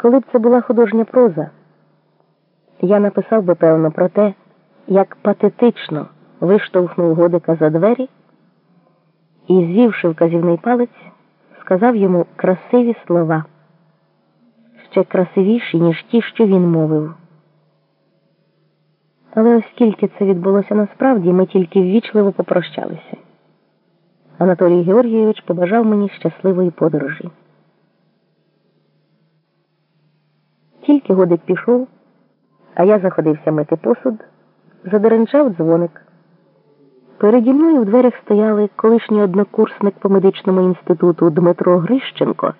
Коли б це була художня проза, я написав би, певно, про те, як патетично виштовхнув годика за двері і, звівши вказівний палець, сказав йому красиві слова, ще красивіші, ніж ті, що він мовив. Але оскільки це відбулося насправді, ми тільки ввічливо попрощалися. Анатолій Георгійович побажав мені щасливої подорожі. Тільки годик пішов, а я заходився мити посуд, задеренчав дзвоник. Переді мною в дверях стояли колишній однокурсник по медичному інституту Дмитро Грищенко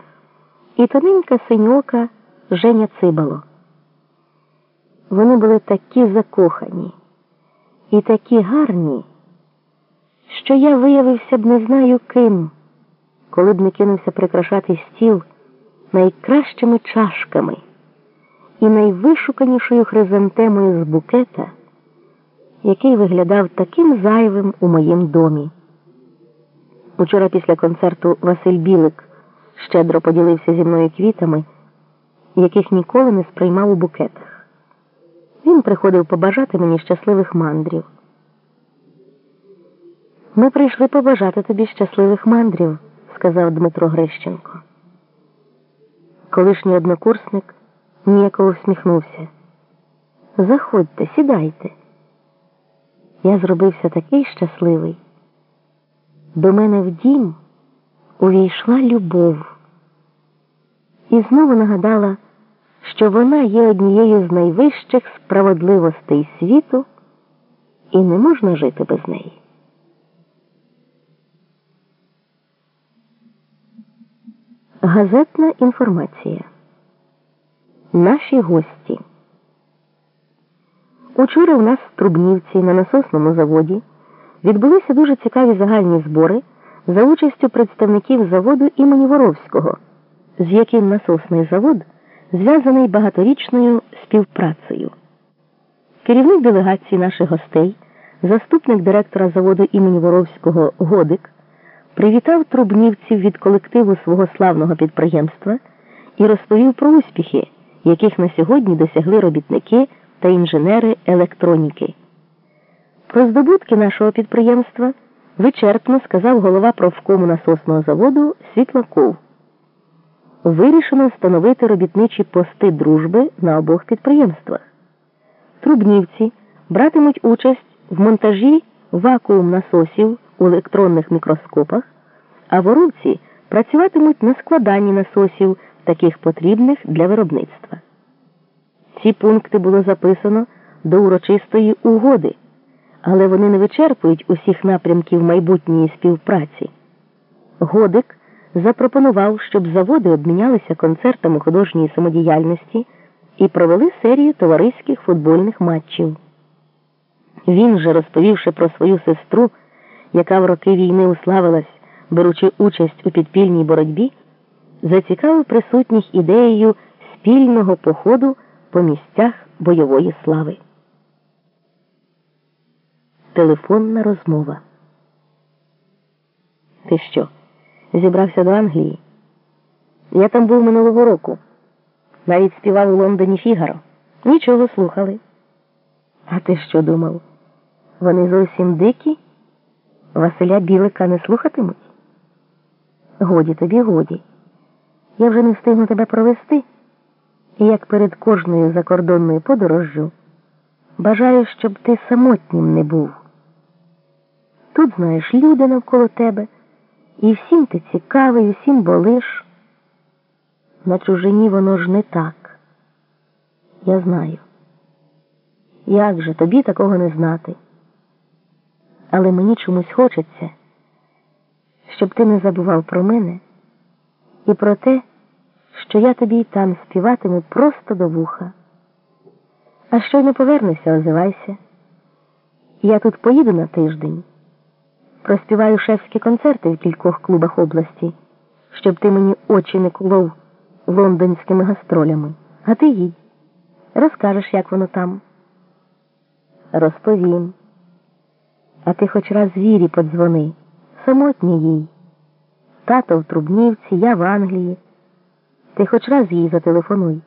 і тоненька синьока Женя Цибало. Вони були такі закохані і такі гарні, що я виявився б не знаю ким, коли б не кинувся прикрашати стіл найкращими чашками і найвишуканішою хризантемою з букета, який виглядав таким зайвим у моїм домі. Учора після концерту Василь Білик щедро поділився зі мною квітами, яких ніколи не сприймав у букетах. Він приходив побажати мені щасливих мандрів. Ми прийшли побажати тобі щасливих мандрів, сказав Дмитро Грищенко. Колишній однокурсник ніяково всміхнувся. Заходьте, сідайте. Я зробився такий щасливий. До мене в дім увійшла любов і знову нагадала, що вона є однією з найвищих справедливостей світу, і не можна жити без неї. Газетна інформація. Наші гості. Учора у нас в Трубнівці на насосному заводі відбулися дуже цікаві загальні збори за участю представників заводу імені Воровського, з яким насосний завод зв'язаний багаторічною співпрацею. Керівник делегації наших гостей, заступник директора заводу імені Воровського Годик, привітав трубнівців від колективу свого славного підприємства і розповів про успіхи яких на сьогодні досягли робітники та інженери електроніки. Про здобутки нашого підприємства вичерпно сказав голова профкому насосного заводу Світлаков. Вирішено встановити робітничі пости дружби на обох підприємствах. Трубнівці братимуть участь в монтажі вакуум насосів у електронних мікроскопах, а воровці працюватимуть на складанні насосів таких потрібних для виробництва. Ці пункти було записано до урочистої угоди, але вони не вичерпують усіх напрямків майбутньої співпраці. Годик запропонував, щоб заводи обмінялися концертами художньої самодіяльності і провели серію товариських футбольних матчів. Він же, розповівши про свою сестру, яка в роки війни уславилась, беручи участь у підпільній боротьбі зацікавив присутніх ідеєю спільного походу по місцях бойової слави. Телефонна розмова. Ти що? Зібрався до Англії? Я там був минулого року. Навіть співав у Лондоні Фігаро. Нічого слухали. А ти що думав? Вони зовсім дикі? Василя Білика не слухатимуть? Годі тобі, годі. Я вже не встигну тебе провести, як перед кожною закордонною подорожжю бажаю, щоб ти самотнім не був. Тут знаєш люди навколо тебе, і всім ти цікавий, всім болиш. На чужині воно ж не так. Я знаю. Як же тобі такого не знати? Але мені чомусь хочеться, щоб ти не забував про мене і про те, що я тобі й там співатиму просто до вуха. А що й не повернешся, озивайся. Я тут поїду на тиждень, проспіваю шефські концерти в кількох клубах області, щоб ти мені очі не кулов лондонськими гастролями. А ти їдь, розкажеш, як воно там. Розповім. А ти хоч раз вірі подзвони, самотні їй. Тато в Трубнівці, я в Англії. Ти хоч раз їй зателефонуй.